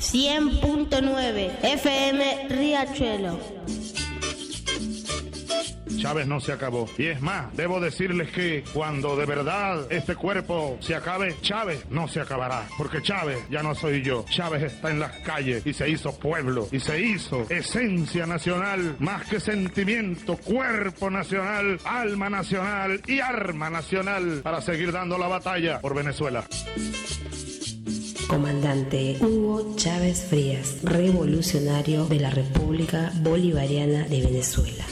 100.9 FM Riachuelo. Chávez no se acabó. Y es más, debo decirles que cuando de verdad este cuerpo se acabe, Chávez no se acabará. Porque Chávez ya no soy yo. Chávez está en las calles y se hizo pueblo. Y se hizo esencia nacional, más que sentimiento, cuerpo nacional, alma nacional y arma nacional para seguir dando la batalla por Venezuela. Comandante Hugo Chávez Frías, revolucionario de la República Bolivariana de Venezuela.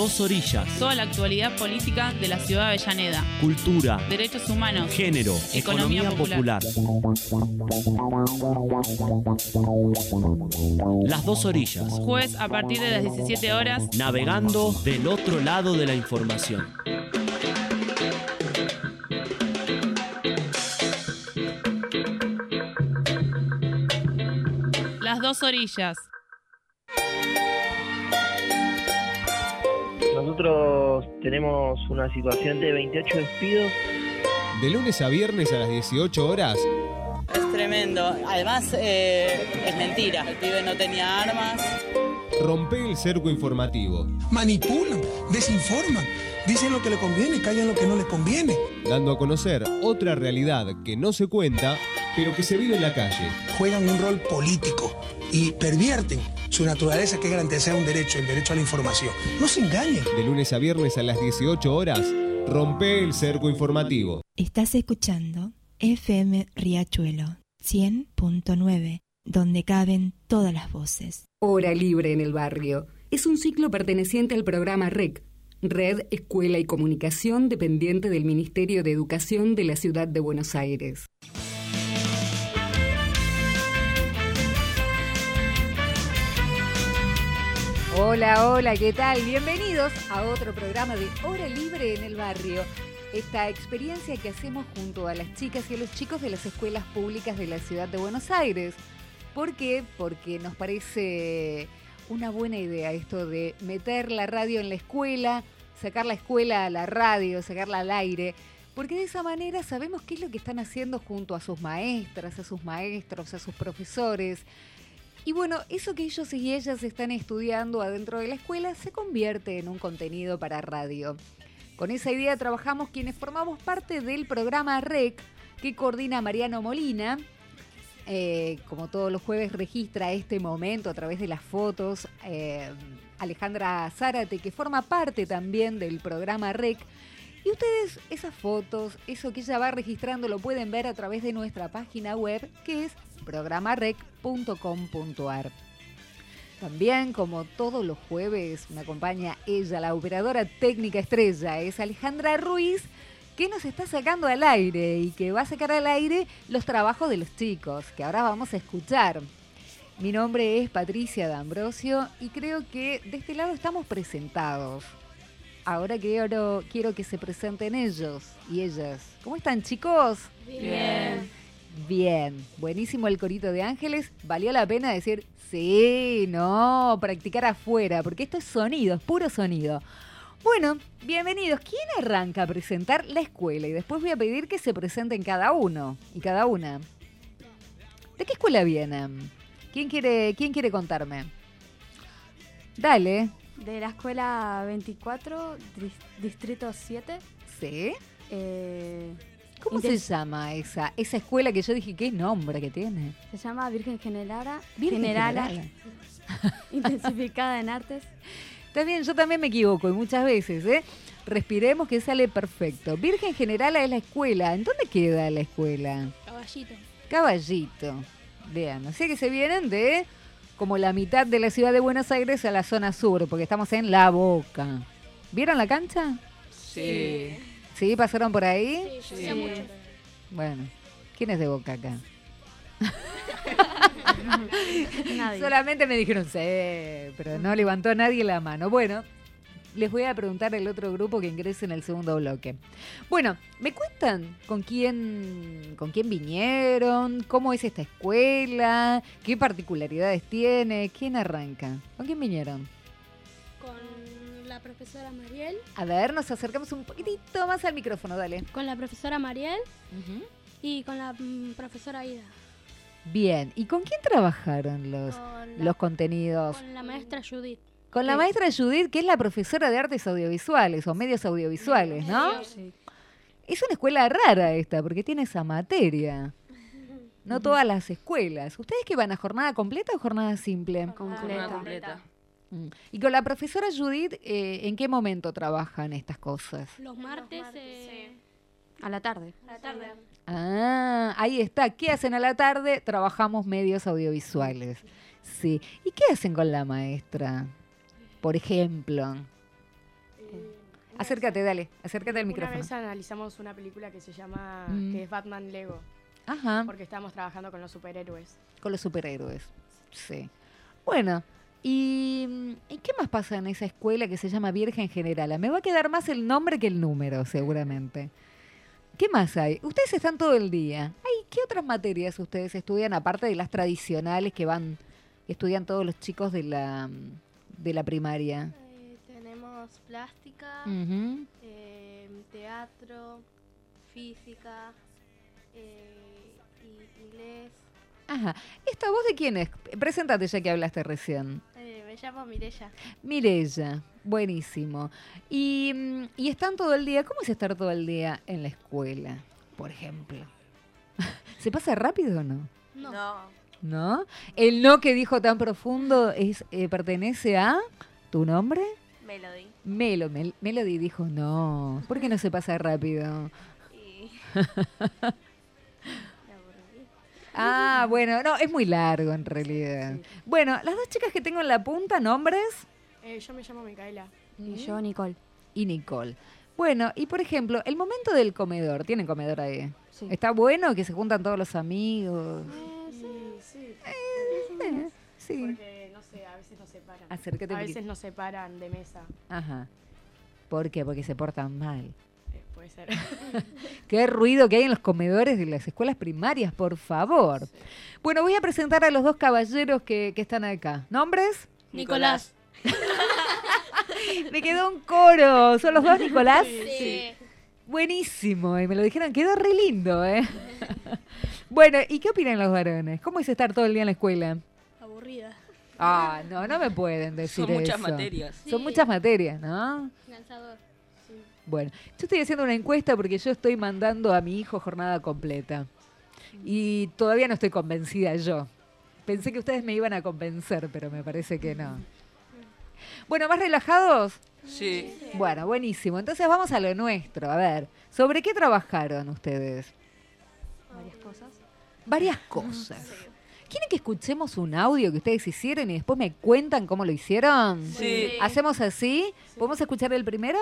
Dos orillas. Toda la actualidad política de la ciudad de Avellaneda. Cultura. Derechos humanos. Género. Economía Economía, popular. popular. Las dos orillas. Jueves a partir de las 17 horas. Navegando del otro lado de la información. Las dos orillas. Nosotros tenemos una situación de 28 despidos. De lunes a viernes a las 18 horas, Es tremendo. Además, eh, es mentira. El pibe no tenía armas. rompe el cerco informativo, manipulan, desinforman, dicen lo que le conviene, callan lo que no les conviene. dando a conocer otra realidad que no se cuenta, pero que se vive en la calle. Juegan un rol político y pervierten su naturaleza que es garantizar un derecho, el derecho a la información. No se engañen. De lunes a viernes a las 18 horas, rompe el cerco informativo. Estás escuchando FM Riachuelo 100.9, donde caben todas las voces. Hora Libre en el Barrio. Es un ciclo perteneciente al programa REC, Red Escuela y Comunicación, dependiente del Ministerio de Educación de la Ciudad de Buenos Aires. Hola, hola, ¿qué tal? Bienvenidos a otro programa de Hora Libre en el Barrio. Esta experiencia que hacemos junto a las chicas y a los chicos de las escuelas públicas de la ciudad de Buenos Aires. ¿Por qué? Porque nos parece una buena idea esto de meter la radio en la escuela, sacar la escuela a la radio, sacarla al aire, porque de esa manera sabemos qué es lo que están haciendo junto a sus maestras, a sus maestros, a sus profesores. Y bueno, eso que ellos y ellas están estudiando adentro de la escuela se convierte en un contenido para radio. Con esa idea trabajamos quienes formamos parte del programa REC que coordina Mariano Molina. Eh, como todos los jueves registra este momento a través de las fotos eh, Alejandra Zárate, que forma parte también del programa REC. Y ustedes esas fotos, eso que ella va registrando, lo pueden ver a través de nuestra página web, que es programarec.com.ar. También, como todos los jueves, me acompaña ella, la operadora técnica estrella, es Alejandra Ruiz, que nos está sacando al aire y que va a sacar al aire los trabajos de los chicos, que ahora vamos a escuchar. Mi nombre es Patricia D'Ambrosio y creo que de este lado estamos presentados. Ahora quiero, quiero que se presenten ellos y ellas. ¿Cómo están chicos? Bien. Bien, buenísimo el corito de ángeles. Valió la pena decir, sí, no, practicar afuera, porque esto es sonido, es puro sonido. Bueno, bienvenidos. ¿Quién arranca a presentar la escuela? Y después voy a pedir que se presenten cada uno y cada una. ¿De qué escuela vienen? ¿Quién quiere, quién quiere contarme? Dale. De la escuela 24, dis- distrito 7. ¿Sí? Eh, ¿Cómo se llama esa, esa escuela que yo dije, qué nombre que tiene? Se llama Virgen Generala. Virgen Generala, Generala. intensificada en artes. Está bien, yo también me equivoco y muchas veces, ¿eh? Respiremos que sale perfecto. Virgen Generala es la escuela. ¿En dónde queda la escuela? Caballito. Caballito. Vean, o sea que se vienen de como la mitad de la ciudad de Buenos Aires a la zona sur, porque estamos en La Boca. ¿Vieron la cancha? Sí. ¿Sí? ¿Pasaron por ahí? Sí, yo mucho. Bueno, ¿quién es de Boca acá? Nadie. Solamente me dijeron sí, pero no levantó nadie la mano. Bueno, les voy a preguntar al otro grupo que ingrese en el segundo bloque. Bueno, ¿me cuentan con quién, con quién vinieron? ¿Cómo es esta escuela? ¿Qué particularidades tiene? ¿Quién arranca? ¿Con quién vinieron? Profesora Mariel. A ver, nos acercamos un poquitito más al micrófono, dale. Con la profesora Mariel y con la mm, profesora Ida. Bien, ¿y con quién trabajaron los, Con la- los contenidos? Con la maestra Judith. Con la maestra Judith, que es la profesora de artes audiovisuales o medios audiovisuales, ¿no? Sí. Es una escuela rara esta, porque tiene esa materia. No todas las escuelas. ¿Ustedes que van a jornada completa o jornada simple? Completa. Mm. Y con la profesora Judith, eh, ¿en qué momento trabajan estas cosas? Los martes eh, A la tarde. a la tarde. Ah, ahí está. ¿Qué hacen a la tarde? Trabajamos medios audiovisuales. Sí. ¿Y qué hacen con la maestra? Por ejemplo. Acércate, dale. Acércate al Una micrófono. vez analizamos una película que se llama Mm. que es Batman Lego. Ajá. Porque estábamos trabajando con los superhéroes. Con los superhéroes. Sí. Bueno, ¿y, ¿y qué más pasa en esa escuela que se llama Virgen Generala? Me va a quedar más el nombre que el número, seguramente. ¿Qué más hay? Ustedes están todo el día. Ay, ¿Qué otras materias ustedes estudian aparte de las tradicionales que van, que estudian todos los chicos de la, de la primaria? Eh, tenemos plástica, eh, teatro, física, eh, y inglés. Ajá. ¿Esta voz de quién es? Preséntate ya que hablaste recién. Me llamo Mirella. Mirella, buenísimo. Y, mm, y están todo el día, ¿cómo es estar todo el día en la escuela, por ejemplo? ¿Se pasa rápido o no? No. ¿No? El no que dijo tan profundo es eh, pertenece a tu nombre? Melody. Melo, Mel- Melody dijo no. ¿Por qué no se pasa rápido? Y... Ah, bueno, no, es muy largo en realidad. Bueno, las dos chicas que tengo en la punta, nombres Eh, yo me llamo Micaela. Y yo, Nicole. y Nicole. Bueno, y por ejemplo, el momento del comedor, ¿tienen comedor ahí? ¿Está bueno que se juntan todos los amigos? sí, sí. Eh, sí. Porque, no sé, a veces nos separan. Acércate A veces nos separan de mesa. Ajá. ¿Por qué? Porque se portan mal. Puede ser. Qué ruido que hay en los comedores de las escuelas primarias, por favor. Bueno, voy a presentar a los dos caballeros que, que están acá. ¿Nombres? Nicolás. Me quedó un coro. ¿Son los dos, Nicolás? Sí. Buenísimo. Y me lo dijeron, quedó re lindo, ¿eh? bueno, ¿y qué opinan los varones? ¿Cómo es estar todo el día en la escuela? Aburrida. Ah, no, no me pueden decir Son muchas eso. materias. Son muchas materias, ¿no? Lanzador. Bueno, yo estoy haciendo una encuesta porque yo estoy mandando a mi hijo jornada completa. Y todavía no estoy convencida yo. Pensé que ustedes me iban a convencer, pero me parece que no. Bueno, ¿más relajados? Sí. Bueno, buenísimo. Entonces vamos a lo nuestro. A ver, ¿sobre qué trabajaron ustedes? Varias cosas. Varias cosas. ¿Quieren que escuchemos un audio que ustedes hicieron y después me cuentan cómo lo hicieron? Sí. ¿Hacemos así? ¿Podemos escuchar el primero?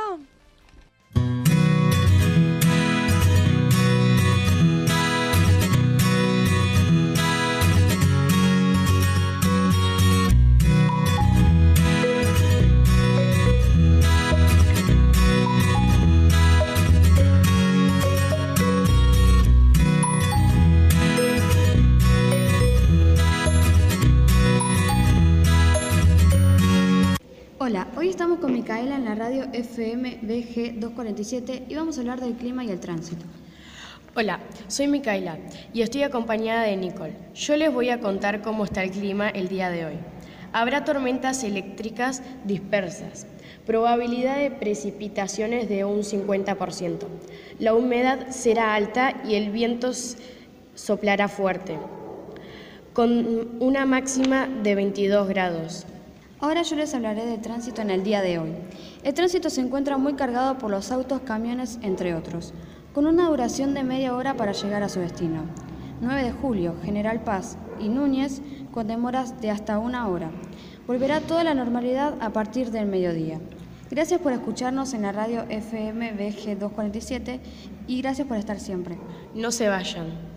Hola, hoy estamos con Micaela en la radio FM BG 247 y vamos a hablar del clima y el tránsito. Hola, soy Micaela y estoy acompañada de Nicole. Yo les voy a contar cómo está el clima el día de hoy. Habrá tormentas eléctricas dispersas, probabilidad de precipitaciones de un 50%. La humedad será alta y el viento soplará fuerte, con una máxima de 22 grados. Ahora yo les hablaré del tránsito en el día de hoy. El tránsito se encuentra muy cargado por los autos, camiones, entre otros, con una duración de media hora para llegar a su destino. 9 de julio, General Paz y Núñez, con demoras de hasta una hora. Volverá toda la normalidad a partir del mediodía. Gracias por escucharnos en la radio FM BG 247 y gracias por estar siempre. No se vayan.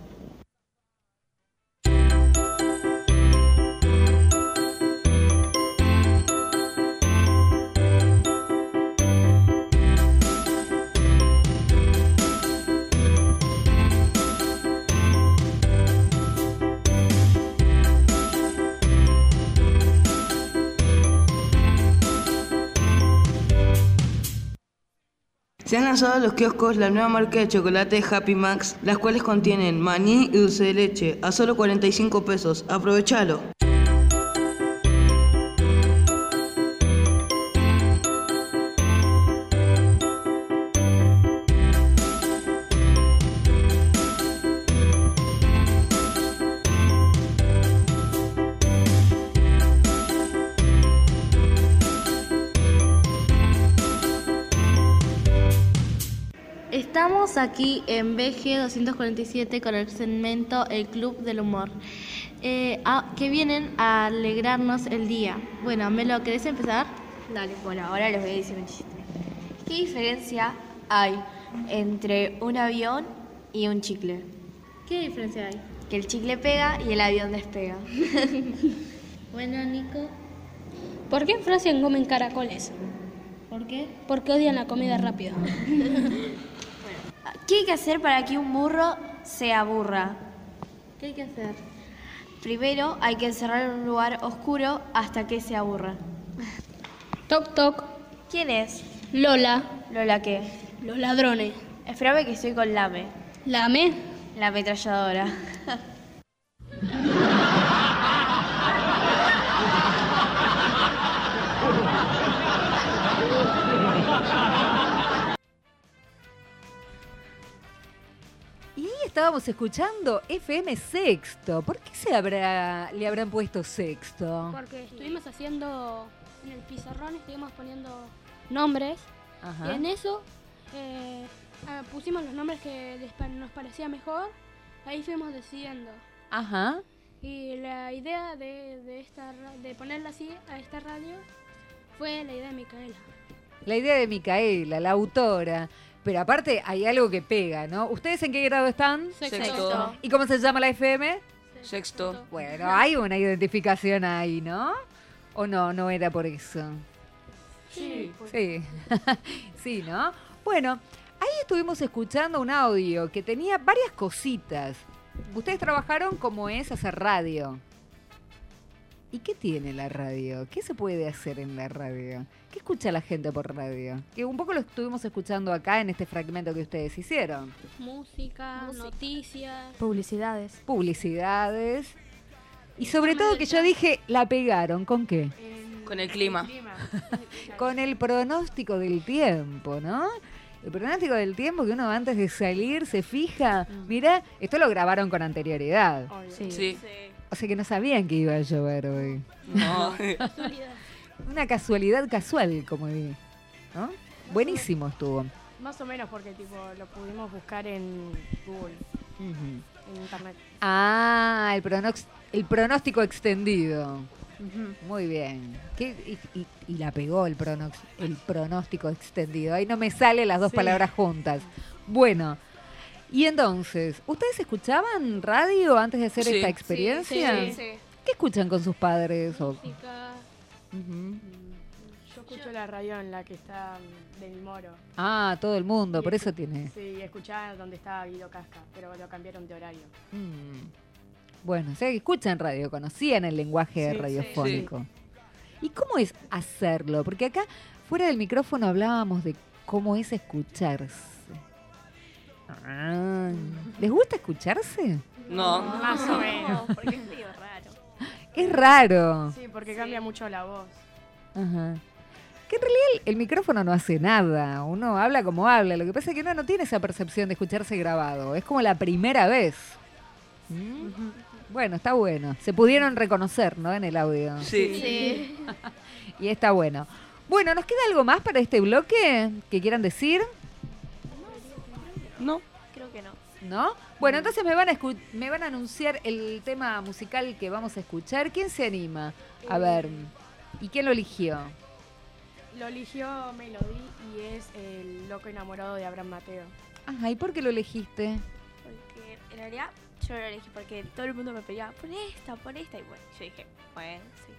Se han lanzado a los kioscos la nueva marca de chocolate Happy Max, las cuales contienen maní y dulce de leche a solo 45 pesos. Aprovechalo. Aquí en BG 247 con el segmento El Club del Humor, eh, a- que vienen a alegrarnos el día. Bueno, Melo, ¿querés empezar? Dale, bueno, ahora les voy a decir un chiste. ¿Qué diferencia hay entre un avión y un chicle? ¿Qué diferencia hay? Que el chicle pega y el avión despega. bueno, Nico. ¿Por qué en Francia comen caracoles? ¿Por qué? Porque odian la comida rápida. ¿Qué hay que hacer para que un burro se aburra? ¿Qué hay que hacer? Primero hay que encerrar en un lugar oscuro hasta que se aburra. Toc toc. ¿Quién es? Lola. ¿Lola qué? Los ladrones. Espérame que estoy con Lame. ¿Lame? La ametralladora. estábamos escuchando FM Sexto. ¿Por qué se habrá, le habrán puesto Sexto? Porque estuvimos haciendo en el pizarrón, estuvimos poniendo nombres. Ajá. Y en eso eh, ah, pusimos los nombres que nos parecía mejor. Ahí fuimos decidiendo. Ajá. Y la idea de, de, esta, de ponerla así a esta radio fue la idea de Micaela. La idea de Micaela, la autora. Pero aparte hay algo que pega, ¿no? ¿Ustedes en qué grado están? Sexto. Sexto. ¿Y cómo se llama la FM? Sexto. Bueno, hay una identificación ahí, ¿no? ¿O no? No era por eso. Sí. Sí, sí, ¿no? Bueno, ahí estuvimos escuchando un audio que tenía varias cositas. Ustedes trabajaron como es hacer radio. ¿Y qué tiene la radio? ¿Qué se puede hacer en la radio? ¿Qué escucha la gente por radio? Que un poco lo estuvimos escuchando acá en este fragmento que ustedes hicieron. Música, noticias. Publicidades. Publicidades. Y sobre todo que yo dije, la pegaron. ¿Con qué? Con el clima. con el pronóstico del tiempo, ¿no? El pronóstico del tiempo que uno antes de salir se fija. Mira, esto lo grabaron con anterioridad. Sí. Sí. O sea que no sabían que iba a llover hoy. No. Una casualidad casual, como di. ¿No? Buenísimo estuvo. Más o menos porque tipo lo pudimos buscar en Google, en internet. Ah, el, pronox- el pronóstico extendido. Muy bien. ¿Qué- y, y- y la pegó el, pronox- el pronóstico extendido. Ahí no me salen las dos Sí. palabras juntas. Bueno, y entonces, ¿ustedes escuchaban radio antes de hacer Sí. esta experiencia? sí, sí. ¿Qué escuchan con sus padres? o- Música. Yo escucho la radio en la que está del Moro. Ah, todo el mundo, Y por eso tiene. Sí, escuchaba donde estaba Guido Casca, pero lo cambiaron de horario. Mm. Bueno, o sea que escuchan radio, conocían el lenguaje Sí, sí, radiofónico. ¿Y cómo es hacerlo? Porque acá, fuera del micrófono, hablábamos de cómo es escucharse. Ah, ¿Les gusta escucharse? No. Más o menos. porque es medio raro. Es raro. Sí, porque cambia mucho la voz. Ajá. Que en realidad el, el micrófono no hace nada. Uno habla como habla. Lo que pasa es que uno no tiene esa percepción de escucharse grabado. Es como la primera vez. ¿Mm? Bueno, está bueno. Se pudieron reconocer, ¿no? En el audio. Sí. Sí. Y está bueno. Bueno, ¿nos queda algo más para este bloque que quieran decir? No. Creo que no. ¿No? Bueno, entonces me van a escu- me van a anunciar el tema musical que vamos a escuchar. ¿Quién se anima? A ver. ¿Y quién lo eligió? Lo eligió Melody y es el loco enamorado de Abraham Mateo. Ajá, ¿y por qué lo elegiste? Porque en realidad yo lo elegí porque todo el mundo me pedía, pon esta, pon esta. Y bueno, yo dije, bueno, sí.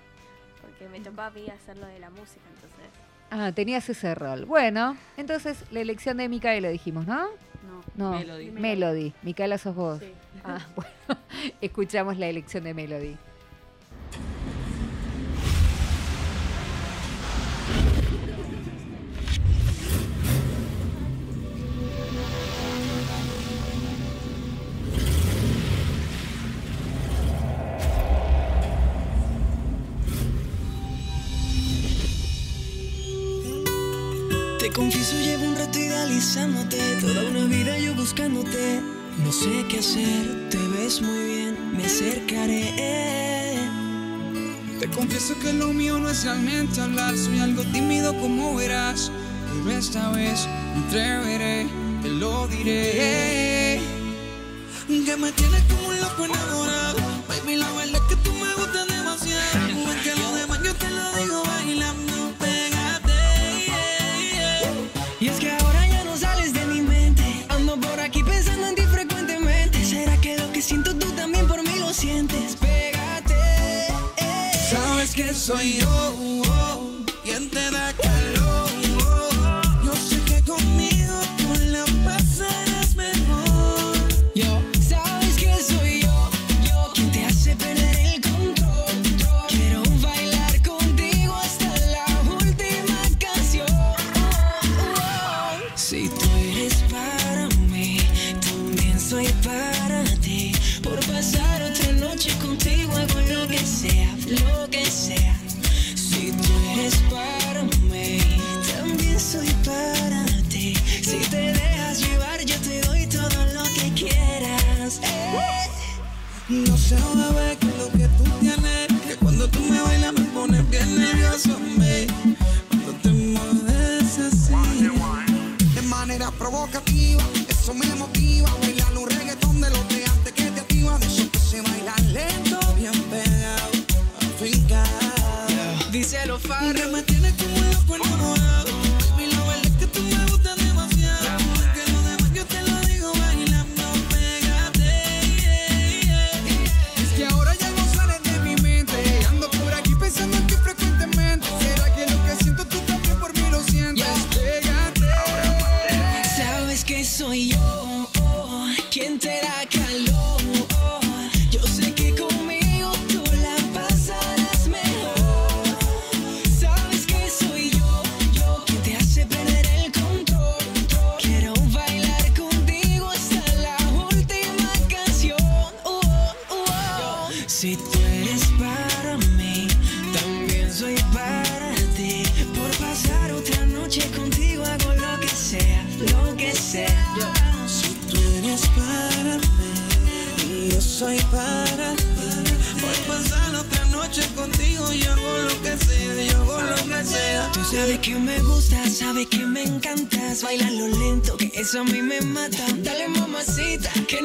Porque me tocaba a mí hacerlo de la música, entonces. Ah, tenías ese rol. Bueno, entonces la elección de Micaela dijimos, ¿no? No. No, Melody. Melody. Micaela sos vos. Sí. Ah, bueno, escuchamos la elección de Melody. Confieso que lo mío no es realmente hablar, soy algo tímido como verás. Pero esta vez me atreveré, te lo diré. Que me tienes como un loco enamorado, baby, la verdad es que tú me gustas demasiado. Que lo demás yo te lo digo bailando, pégate. Y es que ahora ya no sales de mi mente. Ando por aquí pensando en ti frecuentemente. ¿Será que lo que siento tú también por mí lo sientes? Que soy yo, oh, quien te da calor. oh. Yo sé que conmigo tú la pasarás mejor. Yo, sabes que soy yo, yo quien te hace perder el control. Quiero bailar contigo hasta la última canción. Si tú eres para mí, también soy para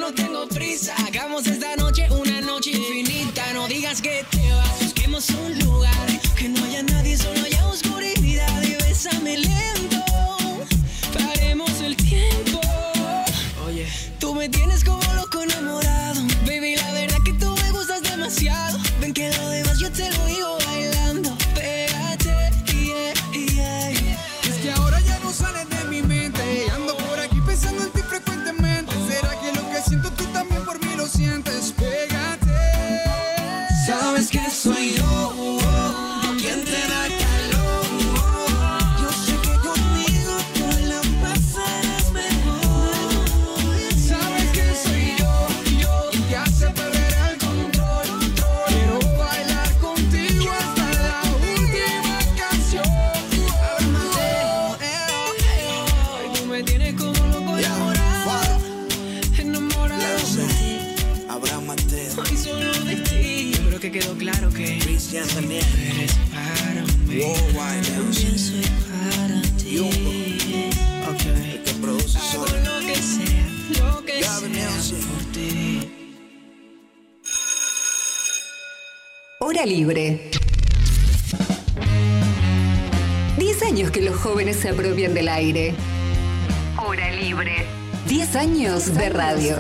no tengo prisa. Hagamos esta noche una noche infinita. No digas que te vas, busquemos un libre. 10 años que los jóvenes se apropian del aire. Hora libre. 10 años de radio.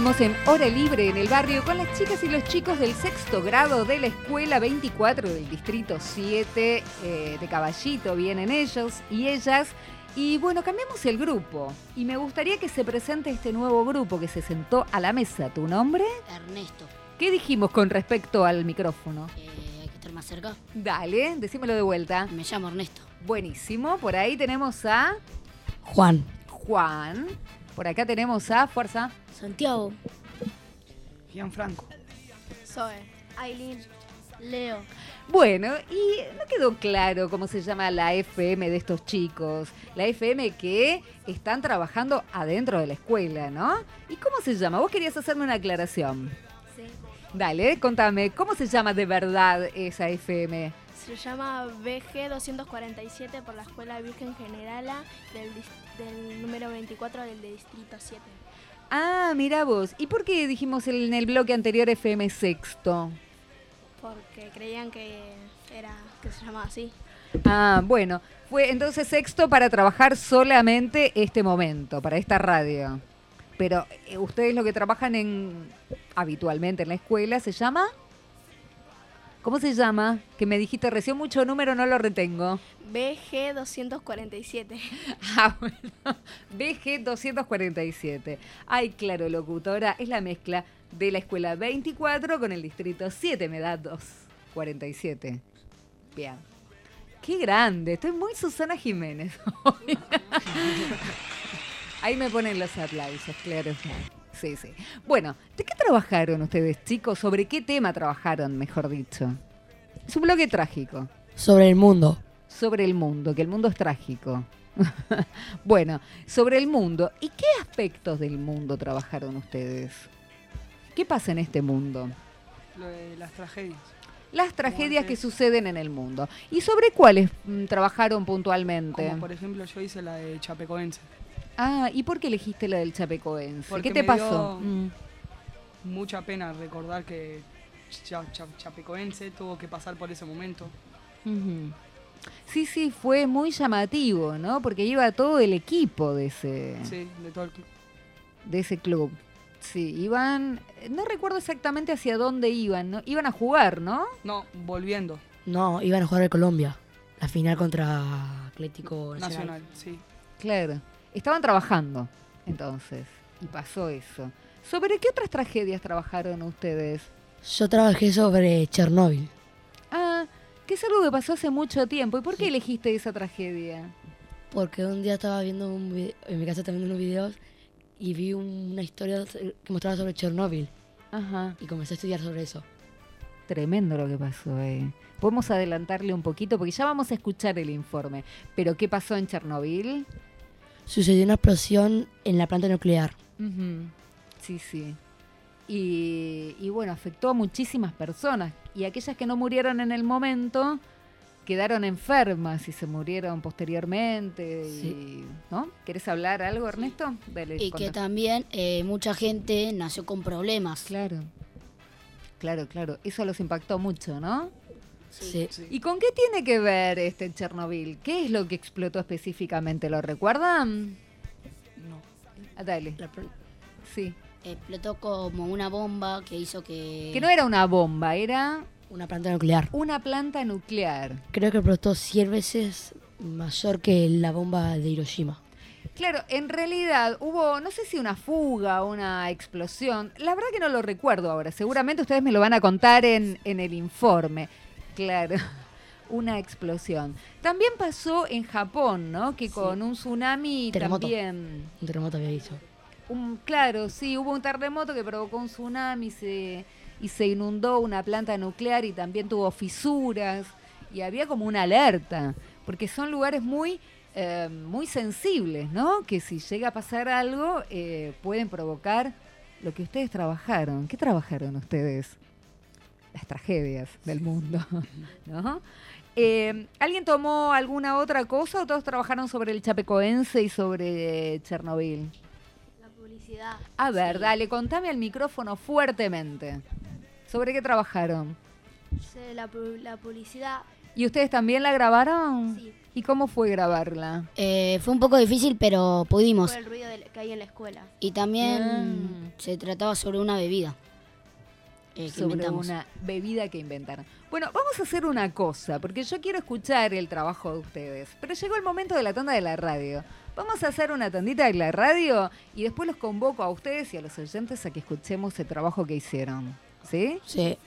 Seguimos en Hora Libre en el barrio con las chicas y los chicos del sexto grado de la escuela 24 del distrito 7 eh, de Caballito. Vienen ellos y ellas. Y bueno, cambiamos el grupo. Y me gustaría que se presente este nuevo grupo que se sentó a la mesa. ¿Tu nombre? Ernesto, ¿Qué dijimos con respecto al micrófono? eh, hay que estar más cerca. Dale, decímelo de vuelta. Me llamo Ernesto. Buenísimo. Por ahí tenemos a Juan. Juan. Por acá tenemos a Fuerza. Santiago. Gianfranco. Zoe. Aileen. Leo. Bueno, y no quedó claro cómo se llama la FM de estos chicos. La FM que están trabajando adentro de la escuela, ¿no? ¿Y cómo se llama? Vos querías hacerme una aclaración. Sí. Dale, contame, ¿cómo se llama de verdad esa FM? Se llama BG 247 por la Escuela Virgen Generala del número 24 del Distrito 7. Ah, mira vos. ¿Y por qué dijimos en el bloque anterior FM sexto? Porque creían que era que se llamaba así. Ah, bueno, fue entonces sexto para trabajar solamente este momento, para esta radio. Pero eh, ustedes lo que trabajan en habitualmente en la escuela se llama ¿Cómo se llama? Que me dijiste recién mucho número, no lo retengo. BG 247. Ah, bueno. BG 247. Ay, claro, locutora, es la mezcla de la escuela 24 con el distrito 7, me da 247. Bien. Qué grande, estoy muy Susana Jiménez. hoy. Ahí me ponen los aplausos, claro. Sí, sí. Bueno, ¿de qué trabajaron ustedes, chicos? ¿Sobre qué tema trabajaron, mejor dicho? Es un bloque trágico Sobre el mundo. sobre el mundo, que el mundo es trágico. bueno, sobre el mundo. ¿Y qué aspectos del mundo trabajaron ustedes? ¿Qué pasa en este mundo? Lo de las tragedias. Las tragedias que suceden en el mundo. ¿Y sobre cuáles mm, trabajaron puntualmente? Como por ejemplo yo hice la de Chapecoense. Ah, ¿y por qué elegiste la del Chapecoense? Porque ¿Qué te me pasó? dio Mm. Mucha pena recordar que Cha- Cha- Chapecoense tuvo que pasar por ese momento. Sí, sí, fue muy llamativo, ¿no? Porque iba todo el equipo de ese, Sí, de todo el club. de ese club. Sí, iban, no recuerdo exactamente hacia dónde iban, ¿no? Iban a jugar, ¿no? No, volviendo. No, iban a jugar a Colombia. La final contra Atlético Nacional. Nacional, sí. Claro. Estaban trabajando, entonces, y pasó eso. ¿Sobre qué otras tragedias trabajaron ustedes? Yo trabajé sobre Chernóbil. Ah, que es algo que pasó hace mucho tiempo. ¿Y por qué elegiste esa tragedia? Porque un día estaba viendo un vide- en mi casa estaba viendo unos videos y vi un- una historia que mostraba sobre Chernóbil. Ajá. Y comencé a estudiar sobre eso. Tremendo lo que pasó, eh. Podemos adelantarle un poquito porque ya vamos a escuchar el informe. Pero ¿qué pasó en Chernobyl? Sucedió una explosión en la planta nuclear. Sí, sí. Y, y bueno, afectó a muchísimas personas. Y aquellas que no murieron en el momento quedaron enfermas y se murieron posteriormente. y- ¿No? ¿Querés hablar algo, Ernesto? Dale, Y que también eh, mucha gente nació con problemas. Claro. Claro, claro. Eso los impactó mucho, ¿no? Sí. ¿Y con qué tiene que ver este Chernobyl? ¿Qué es lo que explotó específicamente? ¿Lo recuerdan? No. Ah, Dale. Sí. Explotó como una bomba que hizo que... Que no era una bomba, era Una planta nuclear. una planta nuclear. Creo que explotó 100 veces mayor que la bomba de Hiroshima. Claro, en realidad hubo, no sé si una fuga o una explosión. La verdad que no lo recuerdo ahora. Seguramente ustedes me lo van a contar en, en el informe. Claro, una explosión. También pasó en Japón, ¿no? Que con un tsunami Terremoto. también... Un terremoto había dicho. Un, claro, sí, hubo un terremoto que provocó un tsunami y se, y se inundó una planta nuclear y también tuvo fisuras y había como una alerta, porque son lugares muy, eh, muy sensibles, ¿no? Que si llega a pasar algo eh, pueden provocar lo que ustedes trabajaron. ¿Qué trabajaron ustedes? Las tragedias del mundo, ¿no? Eh, ¿Alguien tomó alguna otra cosa o todos trabajaron sobre el Chapecoense y sobre Chernobyl? La publicidad. A ver, dale, contame al micrófono fuertemente. ¿Sobre qué trabajaron? Sí, La, pu- la publicidad. ¿Y ustedes también la grabaron? Sí. ¿Y cómo fue grabarla? Eh, fue un poco difícil, pero pudimos. Por el ruido que hay en la escuela. Y también Ah. se trataba sobre una bebida. Eh, sobre inventamos. una bebida que inventaron. Bueno, vamos a hacer una cosa, porque yo quiero escuchar el trabajo de ustedes, pero llegó el momento de la tanda de la radio. Vamos a hacer una tandita de la radio y después los convoco a ustedes y a los oyentes a que escuchemos el trabajo que hicieron. ¿Sí? Sí.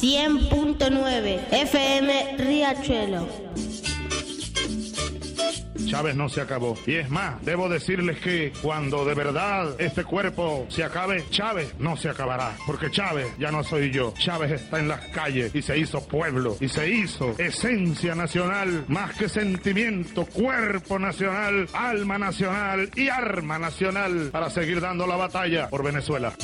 100.9 FM Riachuelo. Chávez no se acabó. Y es más, debo decirles que cuando de verdad este cuerpo se acabe, Chávez no se acabará. Porque Chávez ya no soy yo. Chávez está en las calles y se hizo pueblo y se hizo esencia nacional, más que sentimiento, cuerpo nacional, alma nacional y arma nacional para seguir dando la batalla por Venezuela.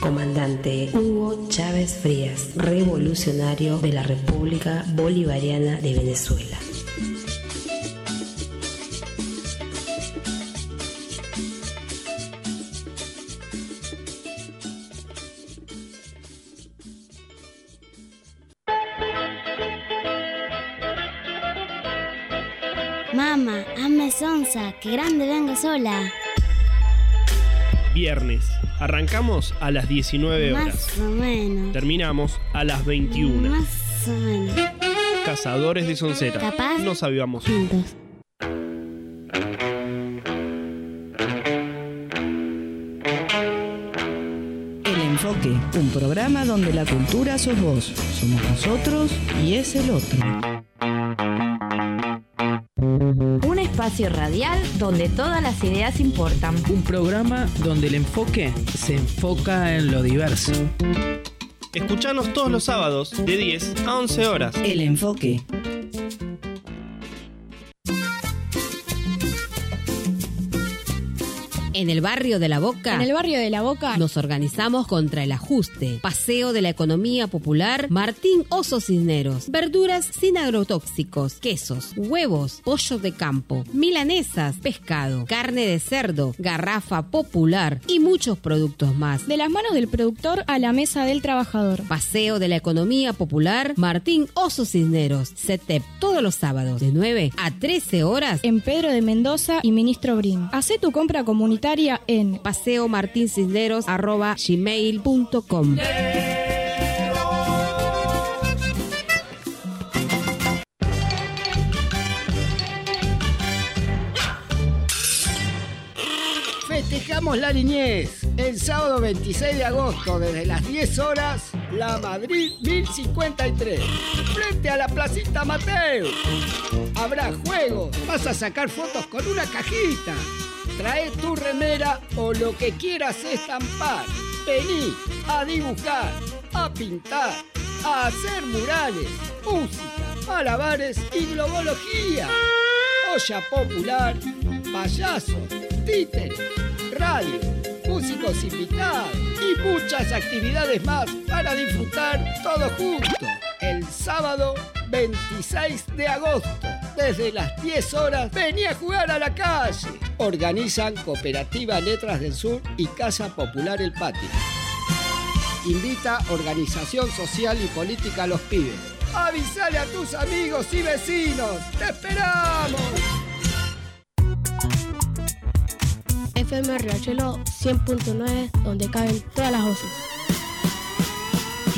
Comandante Hugo Chávez Frías, revolucionario de la República Bolivariana de Venezuela. Que grande vengo sola. Viernes. Arrancamos a las 19 horas. Más o menos. Terminamos a las 21. Más o menos. Cazadores de sonceta. Capaz. Nos avivamos. Juntos. El Enfoque, un programa donde la cultura sos vos, somos nosotros y es el otro. Un espacio radial donde todas las ideas importan. Un programa donde el enfoque se enfoca en lo diverso. Escuchanos todos los sábados de 10 a 11 horas. El Enfoque. En el barrio de La Boca. En el barrio de La Boca. Nos organizamos contra el ajuste. Paseo de la economía popular. Martín Oso Cisneros. Verduras sin agrotóxicos. Quesos. Huevos. Pollo de campo. Milanesas. Pescado. Carne de cerdo. Garrafa popular. Y muchos productos más. De las manos del productor a la mesa del trabajador. Paseo de la economía popular. Martín Oso Cisneros. CETEP. Todos los sábados. De 9 a 13 horas. En Pedro de Mendoza y Ministro Brin. Hacé tu compra comunitaria en paseo martín cisneros arroba gmail.com. Festejamos la niñez. El sábado 26 de agosto, desde las 10 horas, La Madrid 1053. Frente a la Placita Mateo. Habrá juegos. Vas a sacar fotos con una cajita. Trae tu remera o lo que quieras estampar. Vení a dibujar, a pintar, a hacer murales, música, malabares y globología. Olla popular, payasos, títeres, radio, músicos invitados y muchas actividades más para disfrutar todo junto. El sábado 26 de agosto, desde las 10 horas, vení a jugar a la calle. Organizan Cooperativa Letras del Sur y Casa Popular El Patio. Invita Organización Social y Política a los Pibes. Avisale a tus amigos y vecinos. ¡Te esperamos! FM Riachuelo 100.9, donde caben todas las voces.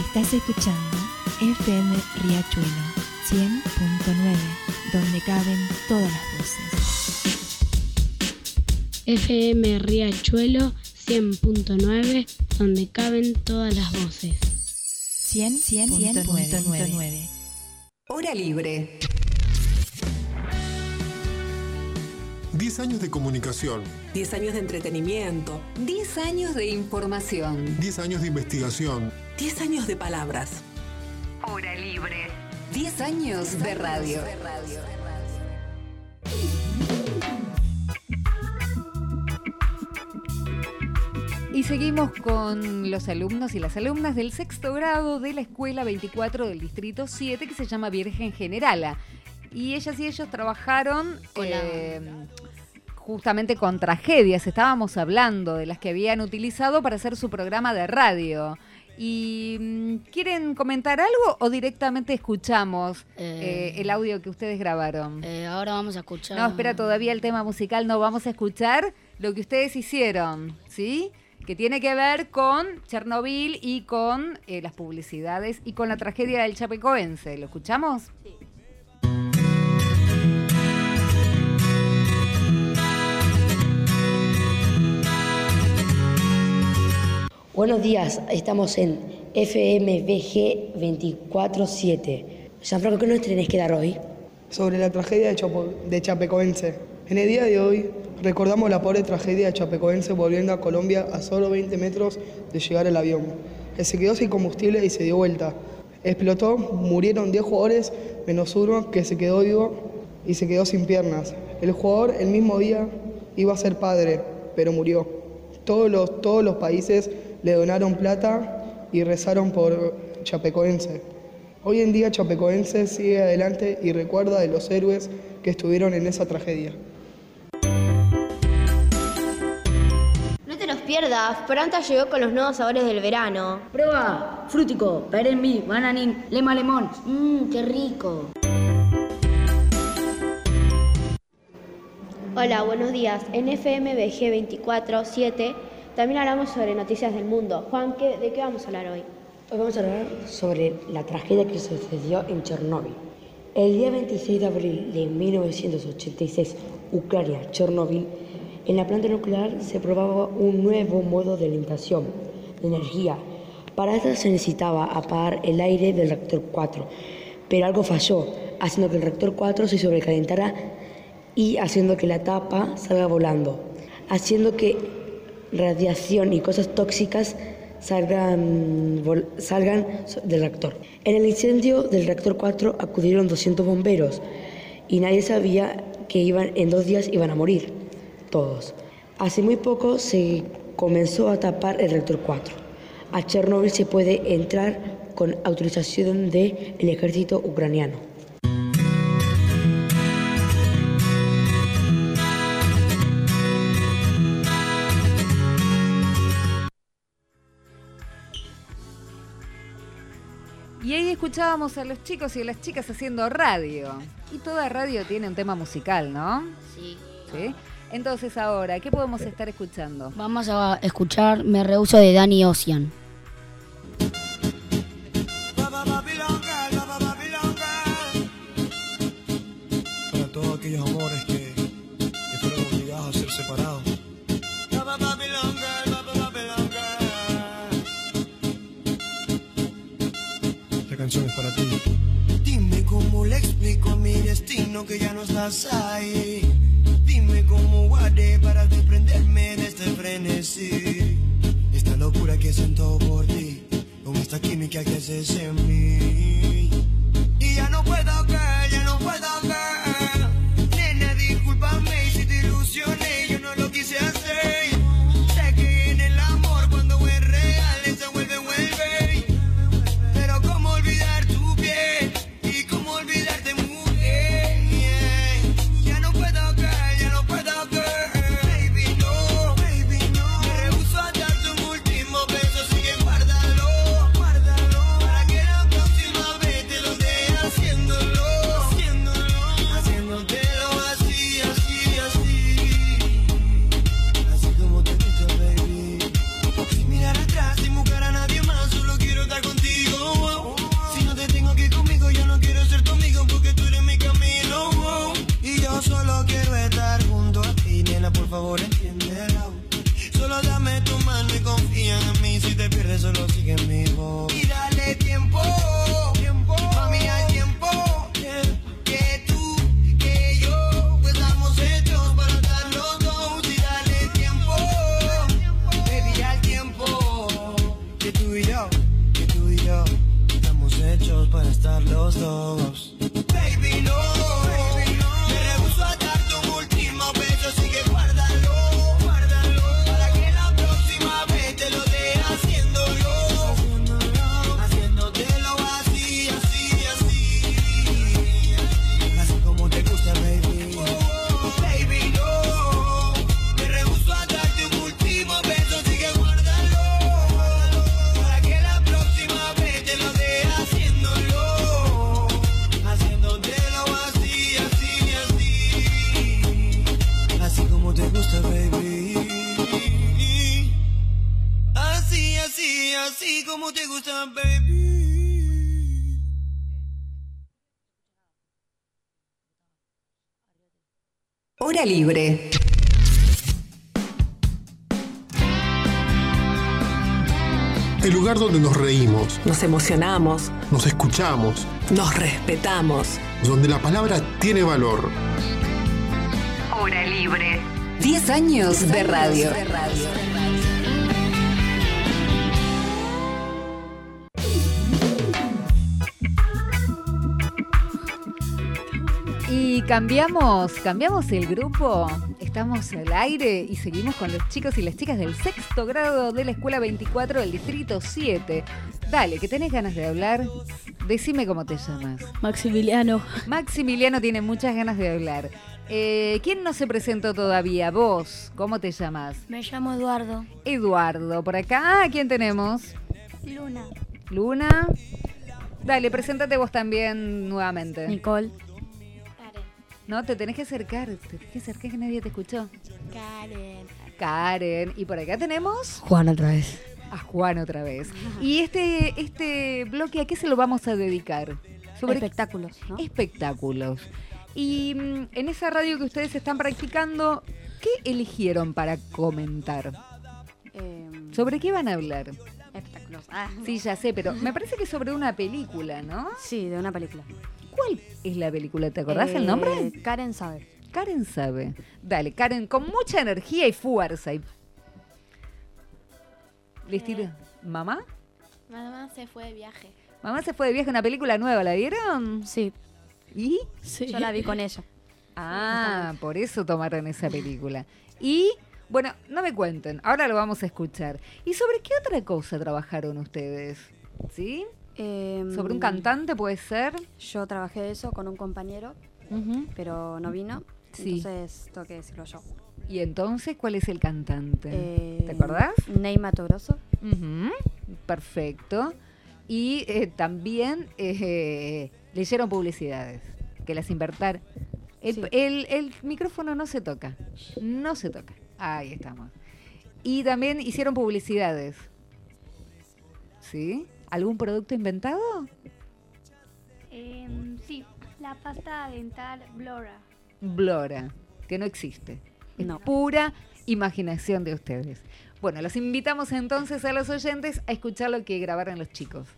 Estás escuchando FM Riachuelo 100.9, donde caben todas las voces. FM Riachuelo 100.9, donde caben todas las voces. 100, 100.9. Hora libre. 10 años de comunicación. 10 años de entretenimiento. 10 años de información. 10 años de investigación. 10 años de palabras. Hora libre. 10 años de radio. Y seguimos con los alumnos y las alumnas del sexto grado de la Escuela 24 del Distrito 7 que se llama Virgen Generala. Y ellas y ellos trabajaron eh, justamente con tragedias. Estábamos hablando de las que habían utilizado para hacer su programa de radio. ¿Y mm, quieren comentar algo o directamente escuchamos eh, el audio que ustedes grabaron? Eh, ahora vamos a escuchar. No, espera, todavía el tema musical no. Vamos a escuchar lo que ustedes hicieron, ¿sí? Que tiene que ver con Chernobyl y con eh, las publicidades y con la tragedia del Chapecoense. ¿Lo escuchamos? Sí. Buenos días, estamos en FMBG 24-7. Gianfranco, ¿qué nos tenés que dar hoy? Sobre la tragedia de, Chopo- de Chapecoense. En el día de hoy recordamos la pobre tragedia de Chapecoense volviendo a Colombia a solo 20 metros de llegar el avión, se quedó sin combustible y se dio vuelta. Explotó, murieron 10 jugadores menos uno que se quedó vivo y se quedó sin piernas. El jugador el mismo día iba a ser padre, pero murió. Todos los, todos los países le donaron plata y rezaron por Chapecoense. Hoy en día Chapecoense sigue adelante y recuerda de los héroes que estuvieron en esa tragedia. No te los pierdas, pronto llegó con los nuevos sabores del verano. Prueba, frutico, perenmi, bananín, lema lemón. Mmm, qué rico. Hola, buenos días. En FMBG 24-7 también hablamos sobre noticias del mundo. Juan, ¿qué- ¿de qué vamos a hablar hoy? Hoy vamos a hablar sobre la tragedia que sucedió en Chernóbil. El día 26 de abril de 1986, Ucrania, Chernóbil, en la planta nuclear se probaba un nuevo modo de alimentación de energía. Para esto se necesitaba apagar el aire del reactor 4, pero algo falló, haciendo que el reactor 4 se sobrecalentara y haciendo que la tapa salga volando, haciendo que radiación y cosas tóxicas salgan, salgan del reactor. En el incendio del reactor 4 acudieron 200 bomberos y nadie sabía que iban, en dos días iban a morir todos. Hace muy poco se comenzó a tapar el reactor 4. A Chernóbil se puede entrar con autorización del ejército ucraniano. Y ahí escuchábamos a los chicos y a las chicas haciendo radio. Y toda radio tiene un tema musical, ¿no? Sí. ¿Sí? Entonces ahora, ¿qué podemos estar escuchando? Vamos a escuchar Me Rehuso de Danny Ocean. Para todos aquellos amores que, que fueron obligados a ser separados. Destino que ya no estás ahí. Dime cómo guardé para desprenderme de este frenesí. Esta locura que siento por ti, con esta química que haces en mí. Libre. El lugar donde nos reímos, Nos emocionamos, nos escuchamos, nos respetamos. donde la palabra tiene valor. Hora libre. 10 años de radio. Cambiamos, cambiamos el grupo. Estamos al aire y seguimos con los chicos y las chicas del sexto grado de la escuela 24 del distrito 7. Dale, que tenés ganas de hablar. Decime cómo te llamas. Maximiliano. Maximiliano tiene muchas ganas de hablar. Eh, ¿Quién no se presentó todavía? Vos, ¿cómo te llamas? Me llamo Eduardo. Eduardo, por acá. ¿A quién tenemos? Luna. Luna. Dale, preséntate vos también nuevamente. Nicole. No, te tenés que acercar, te tenés que acercar que nadie te escuchó. Karen. Karen. Y por acá tenemos Juan otra vez. a Juan otra vez. Y este, este bloque, ¿a qué se lo vamos a dedicar? Espectáculos, ¿no? Espectáculos. Y mm, en esa radio que ustedes están practicando, ¿qué eligieron para comentar? ¿Sobre qué van a hablar? Espectáculos. Ah. Sí, ya sé, pero me parece que sobre una película, ¿no? Sí, de una película. ¿Cuál es la película? ¿Te acordás el Eh, nombre? Karen sabe. Karen sabe. Dale, Karen, con mucha energía y fuerza. Y... ¿Les tiro? ¿Mamá? Mamá se fue de viaje. Mamá se fue de viaje a una película nueva, ¿la vieron? Sí. ¿Y? Yo la vi con ella. Ah, por eso tomaron esa película. Y, bueno, no me cuenten, ahora lo vamos a escuchar. ¿Y sobre qué otra cosa trabajaron ustedes? ¿Sí? ¿Sobre un cantante puede ser? Em, Yo trabajé eso con un compañero, pero no vino. Sí. Entonces tengo que decirlo yo. ¿Y entonces cuál es el cantante? Eh, ¿Te acordás? Ney Matoroso. Ujú, Perfecto. Y eh, también eh, leyeron publicidades, que las invertir. El, Sí. el- el micrófono no se toca, no se toca. Ahí estamos. Y también hicieron publicidades. ¿Sí? ¿Algún producto inventado? Em, sí, la pasta dental Blora. Blora, que no existe. Es pura imaginación de ustedes. Bueno, los invitamos entonces a los oyentes a escuchar lo que grabaron los chicos.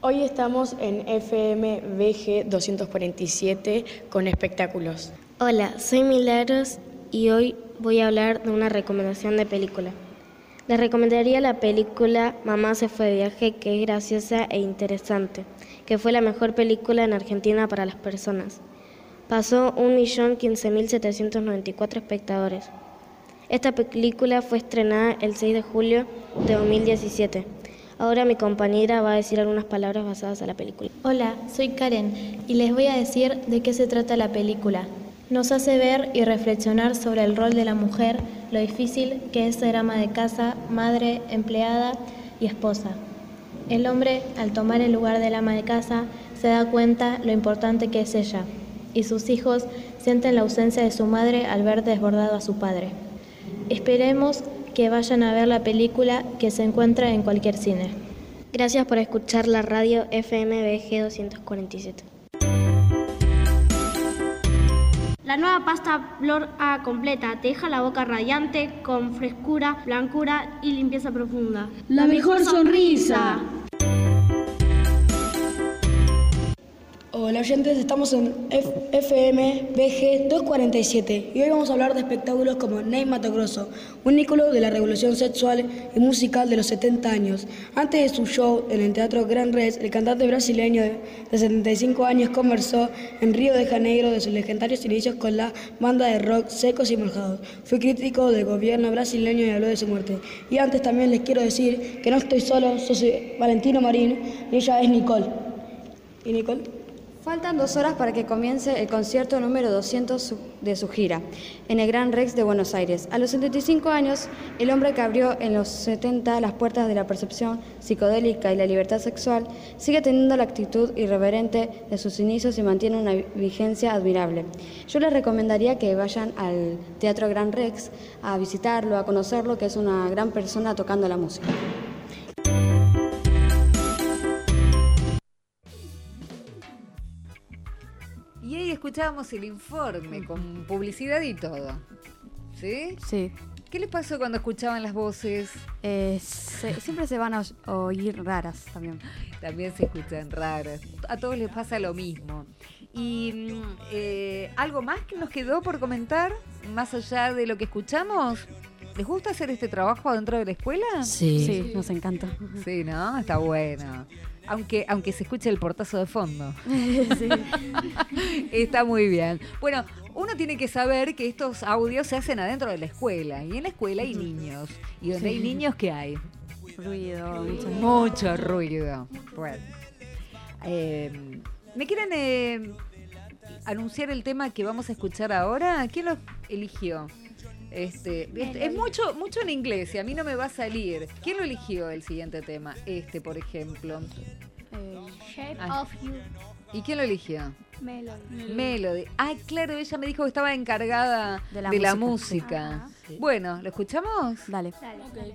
Hoy estamos en FM BG 247 con espectáculos. Hola, soy Milagros y hoy voy a hablar de una recomendación de película. Les recomendaría la película Mamá se fue de viaje, que es graciosa e interesante, que fue la mejor película en Argentina para las personas. Pasó 1.015.794 espectadores. Esta película fue estrenada el 6 de julio de 2017. Ahora mi compañera va a decir algunas palabras basadas a la película. Hola, soy Karen y les voy a decir de qué se trata la película. Nos hace ver y reflexionar sobre el rol de la mujer, lo difícil que es ser ama de casa, madre, empleada y esposa. El hombre, al tomar el lugar del ama de casa, se da cuenta lo importante que es ella, y sus hijos sienten la ausencia de su madre al ver desbordado a su padre. Esperemos que vayan a ver la película que se encuentra en cualquier cine. Gracias por escuchar la radio FMBG 247. La nueva pasta Blor A completa te deja la boca radiante, con frescura, blancura y limpieza profunda. La mejor sonrisa. Hola oyentes, estamos en FM BG 247 y hoy vamos a hablar de espectáculos como Ney Grosso, un ícono de la revolución sexual y musical de los 70 años. Antes de su show en el Teatro Gran Rex, el cantante brasileño de 75 años conversó en Río de Janeiro de sus legendarios inicios con la banda de rock Secos y Mojados. Fue crítico del gobierno brasileño y habló de su muerte. Y antes también les quiero decir que no estoy solo, soy Valentino Marín y ella es Nicole. ¿Y Nicole? Faltan dos horas para que comience el concierto número 200 su- de su gira en el Gran Rex de Buenos Aires. A los 75 años, el hombre que abrió en los 70 las puertas de la percepción psicodélica y la libertad sexual sigue teniendo la actitud irreverente de sus inicios y mantiene una vigencia admirable. Yo les recomendaría que vayan al Teatro Gran Rex a visitarlo, a conocerlo, que es una gran persona tocando la música. Escuchábamos el informe con publicidad y todo. ¿Sí? Sí. ¿Qué les pasó cuando escuchaban las voces? Eh, se- siempre se van a oír raras también. También se escuchan raras. A todos les pasa lo mismo. ¿Y mm, eh, algo más que nos quedó por comentar? Más allá de lo que escuchamos. ¿Les gusta hacer este trabajo dentro de la escuela? Sí. Sí, nos encanta. Sí, ¿no? Está bueno. Aunque, aunque se escuche el portazo de fondo. Sí. Está muy bien. Bueno, uno tiene que saber que estos audios se hacen adentro de la escuela. Y en la escuela hay niños. Y donde Sí. hay niños, ¿qué hay? Ruido, mucho- Mucho ruido. Bueno. Eh, ¿Me quieren eh, anunciar el tema que vamos a escuchar ahora? ¿Quién lo eligió? Este, este, es mucho, mucho en inglés y a mí no me va a salir. ¿Quién lo eligió el siguiente tema? Este, por ejemplo. Shape Ah. of You. ¿Y quién lo eligió? Melody. Melody. Ah, claro, ella me dijo que estaba encargada de De la, la música. sí. Bueno, ¿lo escuchamos? Dale. The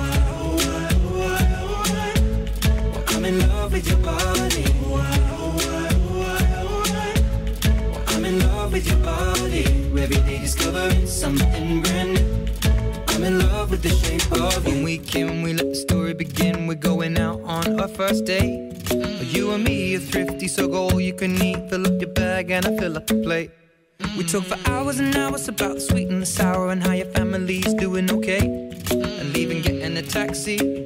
With your body. I'm in love with your body. Every day discovering something brand new. I'm in love with the shape of you. When we came, we let the story begin. We're going out on our first date. You and me are thrifty, so go all you can eat. Fill up your bag and I fill up the plate. We talk for hours and hours about the sweet and the sour and how your family's doing okay. And leaving, getting a taxi,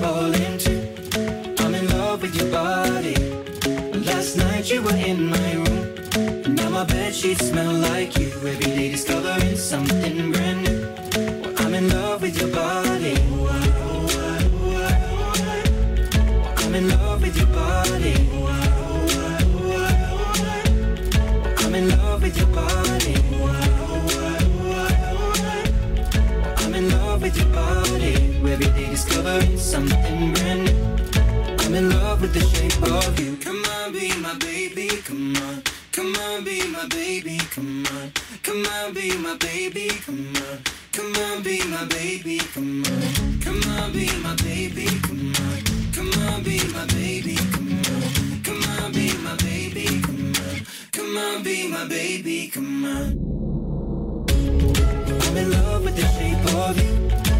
falling too. I'm in love with your body. Last night you were in my room. Now my bed sheets smell like you. Every day discovering something brand new. Well, I'm in love with your body. I'm in love with your body. I'm in love with your body. I'm in love with your body. Discovering something brand new. I'm in love with the shape of you. Come on, be my baby, come on. Come on, be my baby, come on. Come on, be my baby, come on. Come on, be my baby, come on. Come on, be my baby, come on. Come on, be my baby, come on. Come on, be my baby, come on. Come on, be my baby, come on. I'm in love with the shape of you.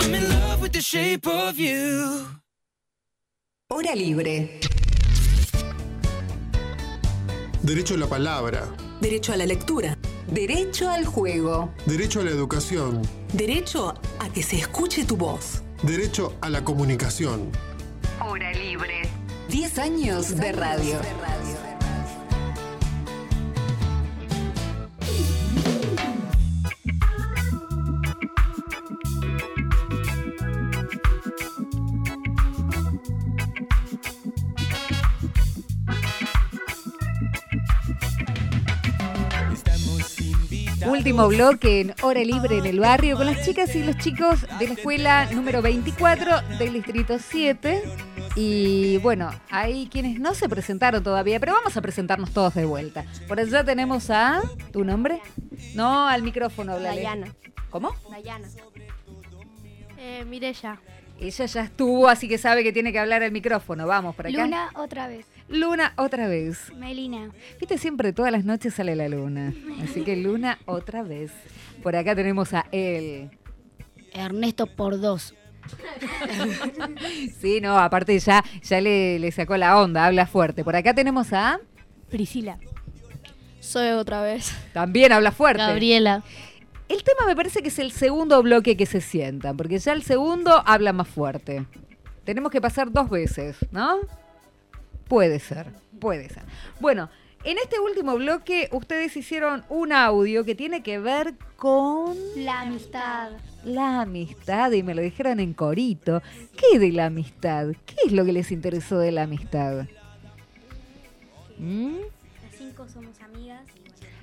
I'm in love with the shape of you. Hora libre. Derecho a la palabra. Derecho a la lectura. Derecho al juego. Derecho a la educación. Derecho a que se escuche tu voz. Derecho a la comunicación. Hora libre. 10 años, De radio. Último bloque en Hora Libre en el barrio con las chicas y los chicos de la escuela número 24 del Distrito 7. Y bueno, hay quienes no se presentaron todavía, pero vamos a presentarnos todos de vuelta. Por allá tenemos a... ¿Tu nombre? No, al micrófono, hablale. Dayana. ¿Cómo? Dayana. Eh, Mirella. Ella ya estuvo, así que sabe que tiene que hablar al micrófono. Vamos, por acá. Luna otra vez. Luna otra vez. Melina. Viste, siempre todas las noches sale la luna. Así que Luna otra vez. Por acá tenemos a él. Ernesto por dos. Sí, no, aparte ya, ya le, le sacó la onda, habla fuerte. Por acá tenemos a... Priscila. Soy otra vez. También habla fuerte. Gabriela. El tema me parece que es el segundo bloque que se sientan, porque ya el segundo habla más fuerte. Tenemos que pasar dos veces, ¿no? Puede ser, puede ser. Bueno, en este último bloque ustedes hicieron un audio que tiene que ver con... La amistad. La amistad, y me lo dijeron en corito. ¿Qué de la amistad? ¿Qué es lo que les interesó de la amistad? ¿Mm? Las cinco somos amigas.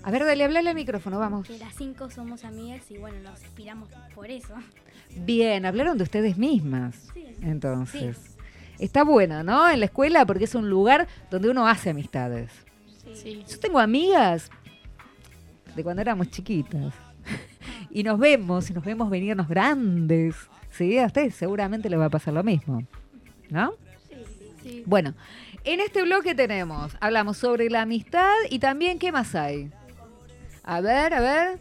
A ver, dale, hablale al micrófono, vamos. Que las cinco somos amigas y bueno, nos inspiramos por eso. Bien, hablaron de ustedes mismas. Entonces, está bueno, ¿no? En la escuela porque es un lugar donde uno hace amistades. Sí. Yo tengo amigas de cuando éramos chiquitas. y nos vemos, y nos vemos venirnos grandes. Sí, a ustedes seguramente les va a pasar lo mismo. ¿No? Sí. Bueno, en este bloque tenemos, hablamos sobre la amistad y también, ¿qué más hay? A ver, a ver.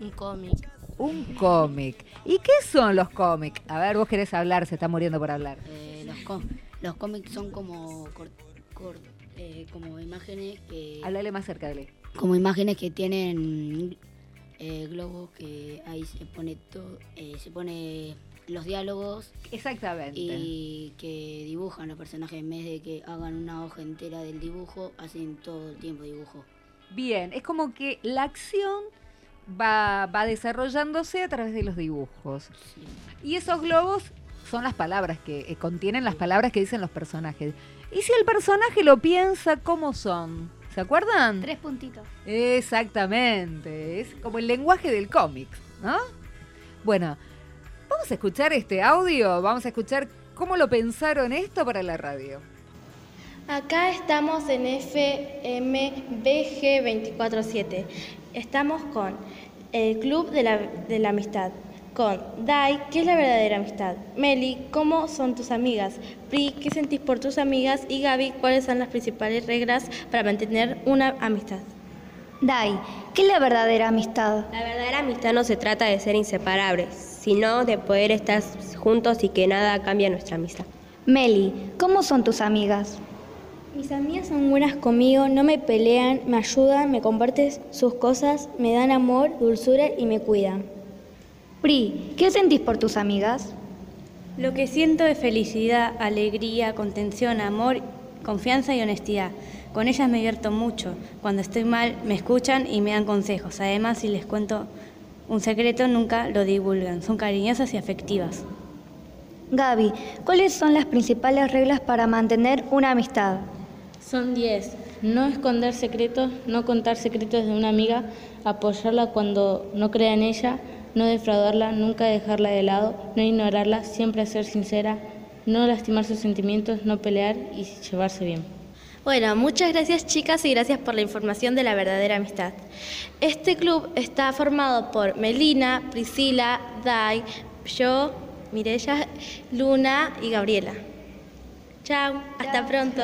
Un cómic. Un cómic. ¿Y qué son los cómics? A ver, vos querés hablar, se está muriendo por hablar. Eh, los, có- los cómics son como cor- cor- eh, como imágenes que Háblale más cerca, dale. como imágenes que tienen eh, globos que ahí se pone todo eh, se pone los diálogos exactamente y que dibujan los personajes en vez de que hagan una hoja entera del dibujo hacen todo el tiempo dibujo Bien, es como que la acción va, va desarrollándose a través de los dibujos. Y esos globos son las palabras que eh, contienen las palabras que dicen los personajes. Y si el personaje lo piensa, ¿cómo son? ¿Se acuerdan? Tres puntitos. Exactamente, es como el lenguaje del cómic, ¿no? Bueno, vamos a escuchar este audio, vamos a escuchar cómo lo pensaron esto para la radio. Acá estamos en FMBG 247. Estamos con el Club de la, de la Amistad. Con Dai, ¿qué es la verdadera amistad? Meli, ¿cómo son tus amigas? Pri, ¿qué sentís por tus amigas? Y Gaby, ¿cuáles son las principales reglas para mantener una amistad? Dai, ¿qué es la verdadera amistad? La verdadera amistad no se trata de ser inseparables, sino de poder estar juntos y que nada cambie nuestra amistad. Meli, ¿cómo son tus amigas? Mis amigas son buenas conmigo, no me pelean, me ayudan, me comparten sus cosas, me dan amor, dulzura y me cuidan. Pri, ¿qué sentís por tus amigas? Lo que siento es felicidad, alegría, contención, amor, confianza y honestidad. Con ellas me divierto mucho. Cuando estoy mal, me escuchan y me dan consejos. Además, si les cuento un secreto, nunca lo divulgan. Son cariñosas y afectivas. Gaby, ¿cuáles son las principales reglas para mantener una amistad? Son 10. No esconder secretos, no contar secretos de una amiga, apoyarla cuando no crea en ella, no defraudarla, nunca dejarla de lado, no ignorarla, siempre ser sincera, no lastimar sus sentimientos, no pelear y llevarse bien. Bueno, muchas gracias chicas y gracias por la información de la verdadera amistad. Este club está formado por Melina, Priscila, Dai, yo, Mirella, Luna y Gabriela. Chao, hasta pronto.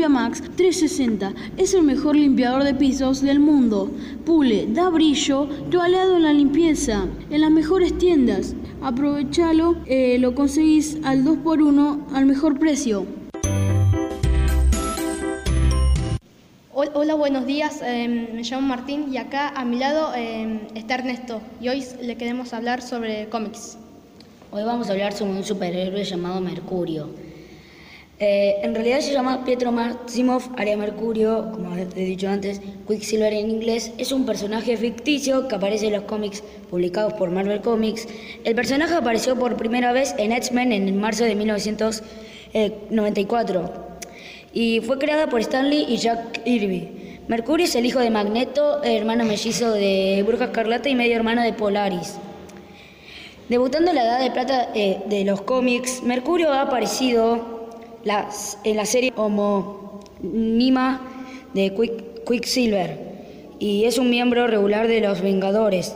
El Limpia Max 360 es el mejor limpiador de pisos del mundo. Pule, da brillo, tu aliado en la limpieza. En las mejores tiendas. Aprovechalo, eh, lo conseguís al 2x1 al mejor precio. Hol- Hola, buenos días. eh, me llamo Martín y acá a mi lado eh, está Ernesto y hoy le queremos hablar sobre cómics. Hoy vamos a hablar sobre un superhéroe llamado Mercurio. Eh, en realidad se llama Pietro Maximoff, Área Mercurio, como he dicho antes, Quicksilver en inglés. Es un personaje ficticio que aparece en los cómics publicados por Marvel Comics. El personaje apareció por primera vez en X-Men en marzo de 1994 y fue creada por Stanley y Jack Kirby. Mercurio es el hijo de Magneto, hermano mellizo de Bruja Escarlata y medio hermano de Polaris. Debutando en la edad de plata eh, de los cómics, Mercurio ha aparecido las- en la serie homónima de Quick- Quicksilver y es un miembro regular de los Vengadores.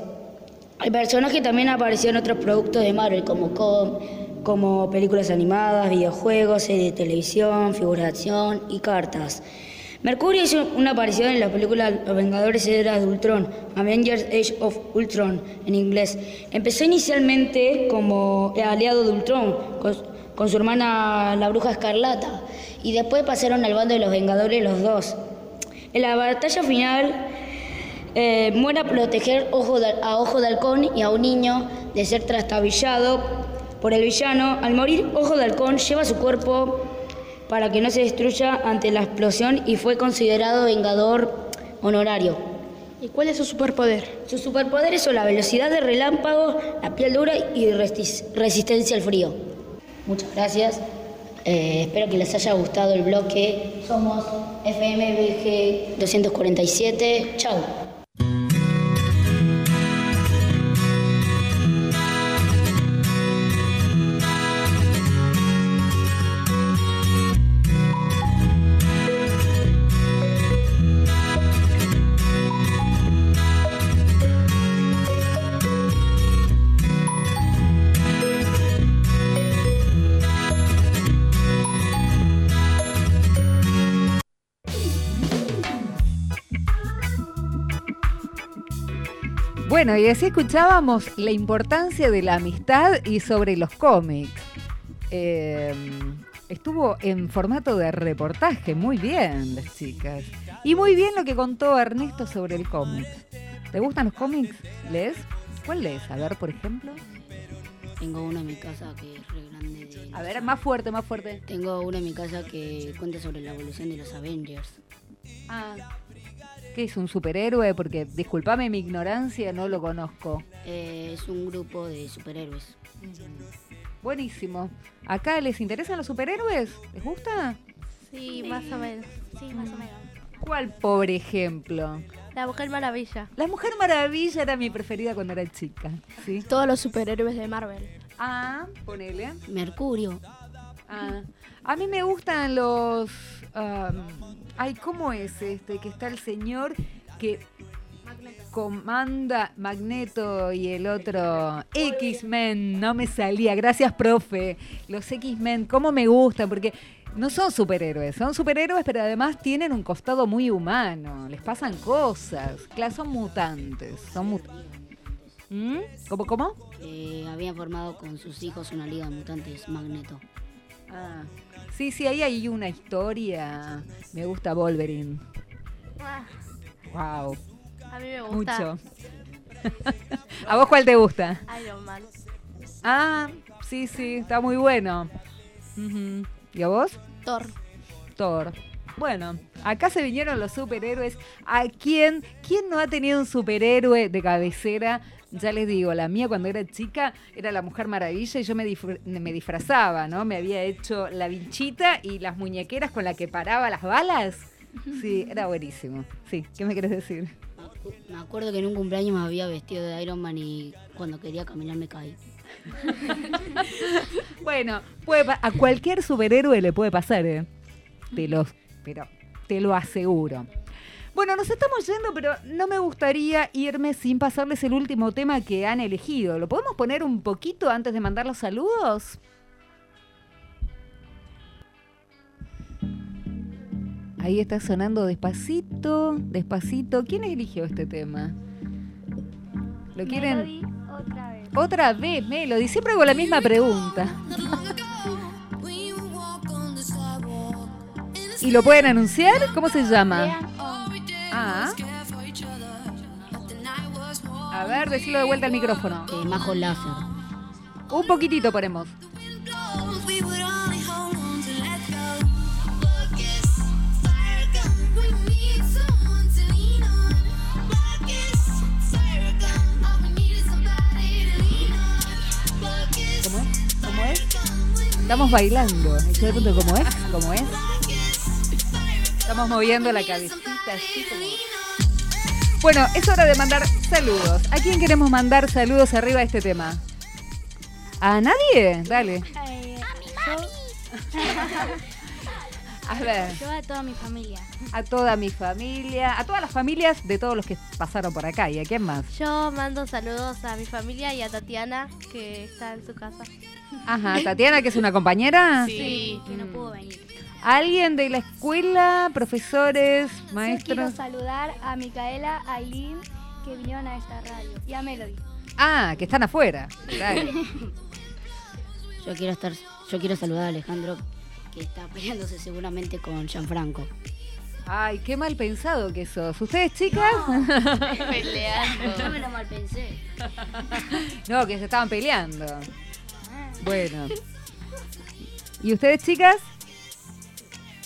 El personaje también apareció en otros productos de Marvel como, com- como películas animadas, videojuegos, series de televisión, figuras de acción y cartas. Mercurio hizo una aparición en la película Los Vengadores Era de Ultron, Avengers Age of Ultron en inglés. Empezó inicialmente como aliado de Ultron con su hermana la Bruja Escarlata y después pasaron al bando de los Vengadores los dos. En la batalla final eh, muere a proteger Ojo de- a Ojo de Halcón y a un niño de ser trastabillado por el villano. Al morir, Ojo de Halcón lleva su cuerpo para que no se destruya ante la explosión y fue considerado vengador honorario. ¿Y cuál es su superpoder? Sus superpoderes son la velocidad de relámpago, la piel dura y resistencia al frío. Muchas gracias. Eh, espero que les haya gustado el bloque. Somos FMBG 247. Chau. Bueno, y así escuchábamos la importancia de la amistad y sobre los cómics. Eh, estuvo en formato de reportaje, muy bien las chicas. Y muy bien lo que contó Ernesto sobre el cómic. ¿Te gustan los cómics? ¿Lees? ¿Cuál lees? A ver, por ejemplo. Tengo uno en mi casa que es re grande. de- A ver, más fuerte, más fuerte. Tengo uno en mi casa que cuenta sobre la evolución de los Avengers. Ah. ¿Qué es un superhéroe? Porque, discúlpame mi ignorancia, no lo conozco. Eh, es un grupo de superhéroes. Buenísimo. ¿Acá les interesan los superhéroes? ¿Les gusta? Sí, más o menos. Sí, más o menos. ¿Cuál, por ejemplo? La Mujer Maravilla. La Mujer Maravilla era mi preferida cuando era chica. ¿sí? Todos los superhéroes de Marvel. Ah, ponele. Mercurio. Ah, a mí me gustan los... am, ay, ¿cómo es este? Que está el señor que comanda Magneto y el otro X-Men. No me salía. Gracias, profe. Los X-Men, ¿cómo me gustan? Porque no son superhéroes. Son superhéroes, pero además tienen un costado muy humano. Les pasan cosas. Claro, son mutantes. ¿Mm? ¿Cómo, cómo? Eh, habían formado con sus hijos una liga de mutantes Magneto. Ah, sí, sí, ahí hay una historia. Me gusta Wolverine. Ah, Wow, a mí me gusta. mucho. ¿A vos cuál te gusta? Iron Man. Ah, sí, sí, está muy bueno. ¿Y a vos? Thor. Thor. Bueno, acá se vinieron los superhéroes. ¿A quién? ¿Quién no ha tenido un superhéroe de cabecera? Ya les digo, la mía cuando era chica era la Mujer Maravilla y yo me, me disfrazaba, ¿no? Me había hecho la vinchita y las muñequeras con la que paraba las balas. Sí, era buenísimo. Sí, ¿qué me quieres decir? Me acuerdo que en un cumpleaños me había vestido de Iron Man y cuando quería caminar me caí. Bueno, puede a cualquier superhéroe le puede pasar, ¿eh? Te lo, pero te lo aseguro. Bueno, nos estamos yendo, pero no me gustaría irme sin pasarles el último tema que han elegido. ¿Lo podemos poner un poquito antes de mandar los saludos? Ahí está sonando despacito, despacito. ¿Quién eligió este tema? ¿Lo quieren? otra vez. Otra vez, Melody. Siempre hago la misma pregunta. ¿Y lo pueden anunciar? ¿Cómo se llama? Ah. A ver, decirlo de vuelta al micrófono. Majo Láser. Un poquitito ponemos. ¿Cómo es? ¿Cómo es? Estamos bailando. Estoy de punto cómo es, cómo es. Estamos moviendo la cabecita como. Bueno, es hora de mandar saludos. ¿A quién queremos mandar saludos arriba de este tema? ¿A nadie? Dale. A ver. Yo a toda mi familia. A toda mi familia, a todas las familias de todos los que pasaron por acá. ¿Y a quién más? Yo mando saludos a mi familia y a Tatiana, que está en su casa. Ajá, Tatiana, que es una compañera. Sí, que no pudo venir. ¿Alguien de la escuela, profesores, Yo quiero maestros? saludar a Micaela, a Aileen, que vinieron a esta radio, y a Melody. Ah, que están afuera. Dale. Yo quiero estar, yo quiero saludar a Alejandro, que está peleándose seguramente con Gianfranco. Ay, qué mal pensado que sos. ¿Ustedes, chicas? Peleando. Yo me lo mal pensé. No, que se estaban peleando. Bueno. ¿Y ustedes, chicas?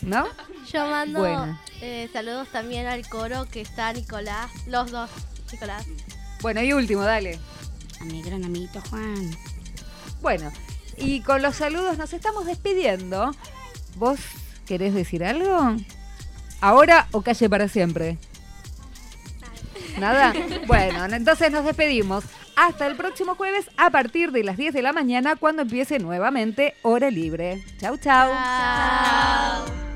¿No? Yo mando Bueno. eh, saludos también al coro que está Nicolás, los dos, Nicolás. Bueno, y último, dale. A mi gran amiguito Juan. Bueno, y con los saludos nos estamos despidiendo. ¿Vos querés decir algo? ¿Ahora o calle para siempre? ¿Nada? Bueno, entonces nos despedimos. Hasta el próximo jueves a partir de las 10 de la mañana cuando empiece nuevamente Hora Libre. Chau, chau. Chao.